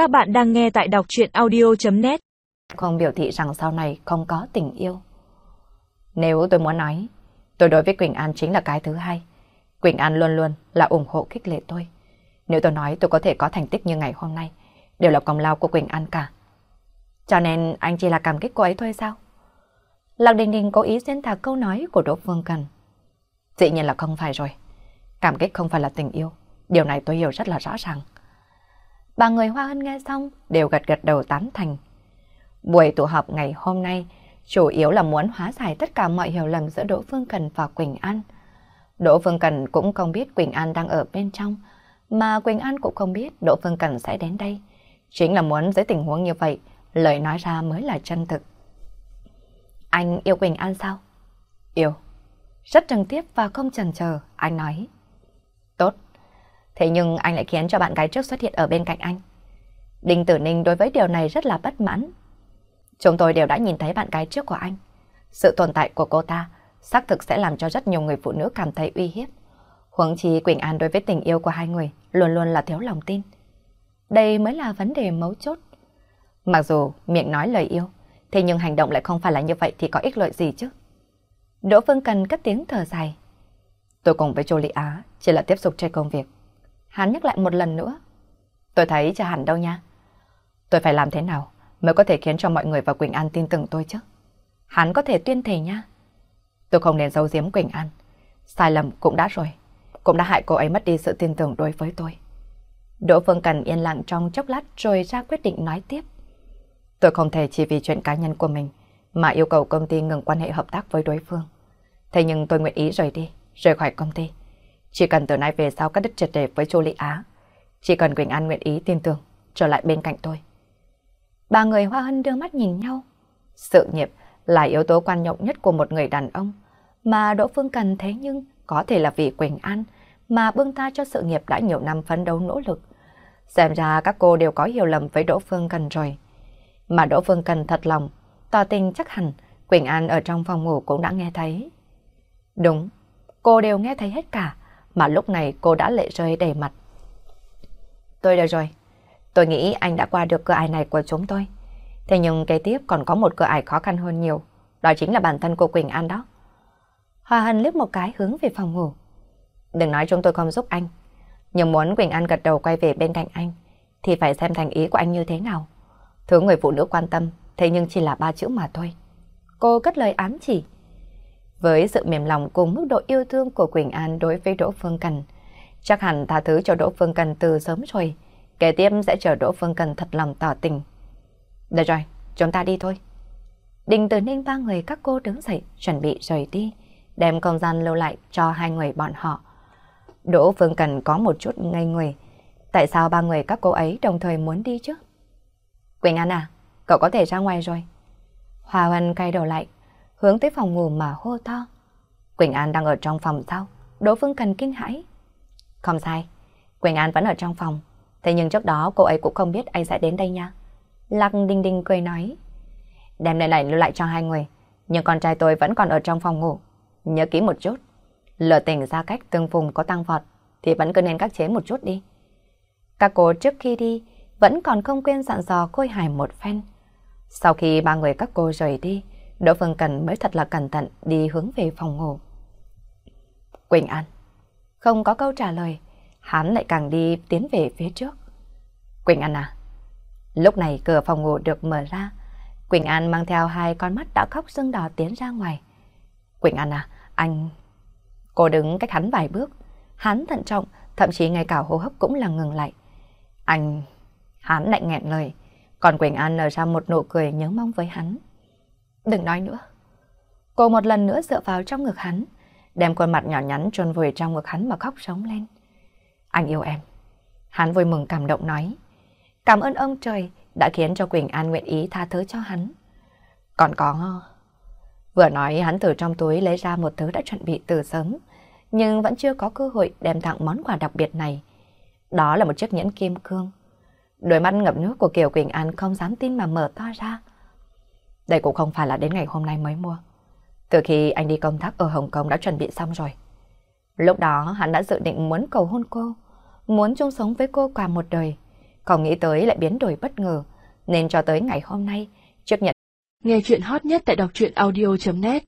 Các bạn đang nghe tại đọc chuyện audio.net Không biểu thị rằng sau này không có tình yêu. Nếu tôi muốn nói, tôi đối với Quỳnh An chính là cái thứ hai. Quỳnh An luôn luôn là ủng hộ khích lệ tôi. Nếu tôi nói tôi có thể có thành tích như ngày hôm nay, đều là công lao của Quỳnh An cả. Cho nên anh chỉ là cảm kích cô ấy thôi sao? Lạc Đình Đình cố ý xuyên tạc câu nói của Đỗ Phương Cần. Dĩ nhiên là không phải rồi. Cảm kích không phải là tình yêu. Điều này tôi hiểu rất là rõ ràng. Ba người Hoa Hân nghe xong đều gật gật đầu tán thành. Buổi tụ họp ngày hôm nay chủ yếu là muốn hóa giải tất cả mọi hiểu lầm giữa Đỗ Phương Cần và Quỳnh An. Đỗ Phương Cần cũng không biết Quỳnh An đang ở bên trong, mà Quỳnh An cũng không biết Đỗ Phương Cần sẽ đến đây. Chính là muốn dưới tình huống như vậy, lời nói ra mới là chân thực. Anh yêu Quỳnh An sao? Yêu. Rất trực tiếp và không chần chờ, anh nói. Tốt. Thế nhưng anh lại khiến cho bạn gái trước xuất hiện ở bên cạnh anh. Đinh Tử Ninh đối với điều này rất là bất mãn. Chúng tôi đều đã nhìn thấy bạn gái trước của anh. Sự tồn tại của cô ta xác thực sẽ làm cho rất nhiều người phụ nữ cảm thấy uy hiếp. Huống chi Quỳnh An đối với tình yêu của hai người luôn luôn là thiếu lòng tin. Đây mới là vấn đề mấu chốt. Mặc dù miệng nói lời yêu, thế nhưng hành động lại không phải là như vậy thì có ích lợi gì chứ? Đỗ Phương Cần cất tiếng thở dài. Tôi cùng với Châu Lị Á chỉ là tiếp tục trên công việc. Hắn nhắc lại một lần nữa. Tôi thấy chưa hẳn đâu nha. Tôi phải làm thế nào mới có thể khiến cho mọi người và Quỳnh An tin tưởng tôi chứ? Hắn có thể tuyên thề nha. Tôi không nên giấu giếm Quỳnh An. Sai lầm cũng đã rồi. Cũng đã hại cô ấy mất đi sự tin tưởng đối với tôi. Đỗ Phương Cần yên lặng trong chốc lát rồi ra quyết định nói tiếp. Tôi không thể chỉ vì chuyện cá nhân của mình mà yêu cầu công ty ngừng quan hệ hợp tác với đối phương. Thế nhưng tôi nguyện ý rời đi, rời khỏi công ty. Chỉ cần từ nay về sau cắt đứt triệt để với Chu Lệ Á. Chỉ cần Quỳnh An nguyện ý tin tưởng, trở lại bên cạnh tôi. Ba người Hoa Hân đưa mắt nhìn nhau. Sự nghiệp là yếu tố quan trọng nhất của một người đàn ông. Mà Đỗ Phương cần thế nhưng có thể là vì Quỳnh An mà bưng ta cho sự nghiệp đã nhiều năm phấn đấu nỗ lực. Xem ra các cô đều có hiểu lầm với Đỗ Phương Cần rồi. Mà Đỗ Phương Cần thật lòng, tỏ tình chắc hẳn Quỳnh An ở trong phòng ngủ cũng đã nghe thấy. Đúng, cô đều nghe thấy hết cả, mà lúc này cô đã lệ rơi đầy mặt. Tôi đã rồi, tôi nghĩ anh đã qua được cửa ải này của chúng tôi. Thế nhưng kế tiếp còn có một cửa ải khó khăn hơn nhiều, đó chính là bản thân cô Quỳnh An đó. Hòa Hân liếc một cái hướng về phòng ngủ. Đừng nói chúng tôi không giúp anh, nhưng muốn Quỳnh An gật đầu quay về bên cạnh anh, thì phải xem thành ý của anh như thế nào. Thứ người phụ nữ quan tâm, thế nhưng chỉ là ba chữ mà thôi. Cô cất lời ám chỉ. Với sự mềm lòng cùng mức độ yêu thương của Quỳnh An đối với Đỗ Phương Cần, chắc hẳn tha thứ cho Đỗ Phương Cần từ sớm rồi. Kế tiếp sẽ chờ Đỗ Phương Cần thật lòng tỏ tình. Được rồi, chúng ta đi thôi. Đình Tử Ninh ba người các cô đứng dậy chuẩn bị rời đi, đem không gian lưu lại cho hai người bọn họ. Đỗ Phương Cần có một chút ngây người. Tại sao ba người các cô ấy đồng thời muốn đi chứ? Quỳnh An à, cậu có thể ra ngoài rồi. Hòa Hân quay đầu lại, hướng tới phòng ngủ mà hô to. Quỳnh An đang ở trong phòng sao? Đỗ Phương Cần kinh hãi. Không sai, Quỳnh An vẫn ở trong phòng. Thế nhưng trước đó cô ấy cũng không biết anh sẽ đến đây nha. Lạc Đinh Đinh cười nói. Đem nơi này lưu lại cho hai người. Nhưng con trai tôi vẫn còn ở trong phòng ngủ. Nhớ kỹ một chút. Lỡ tình ra cách tương phùng có tăng vọt thì vẫn cứ nên các chế một chút đi. Các cô trước khi đi vẫn còn không quên dặn dò Khôi Hải một phen. Sau khi ba người các cô rời đi, Đỗ Phương Cần mới thật là cẩn thận đi hướng về phòng ngủ. Quỳnh An Không có câu trả lời, hắn lại càng đi tiến về phía trước. Quỳnh An à? Lúc này cửa phòng ngủ được mở ra, Quỳnh An mang theo hai con mắt đã khóc sưng đỏ tiến ra ngoài. Quỳnh An à, anh... Cô đứng cách hắn vài bước, hắn thận trọng, thậm chí ngay cả hô hấp cũng là ngừng lại. Anh... Hắn lại nghẹn lời, còn Quỳnh An nở ra một nụ cười nhớ mong với hắn. Đừng nói nữa. Cô một lần nữa dựa vào trong ngực hắn, đem khuôn mặt nhỏ nhắn trôn vùi trong ngực hắn mà khóc sống lên. Anh yêu em. Hắn vui mừng cảm động nói. Cảm ơn ông trời đã khiến cho Quỳnh An nguyện ý tha thứ cho hắn. Còn có... Vừa nói hắn từ trong túi lấy ra một thứ đã chuẩn bị từ sớm, nhưng vẫn chưa có cơ hội đem tặng món quà đặc biệt này. Đó là một chiếc nhẫn kim cương. Đôi mắt ngập nước của Kiều Quỳnh An không dám tin mà mở to ra. Đây cũng không phải là đến ngày hôm nay mới mua. Từ khi anh đi công tác ở Hồng Kông đã chuẩn bị xong rồi. Lúc đó hắn đã dự định muốn cầu hôn cô, muốn chung sống với cô cả một đời. không nghĩ tới lại biến đổi bất ngờ, nên cho tới ngày hôm nay, trước nhận. Nghe chuyện hot nhất tại đọc truyện audio.net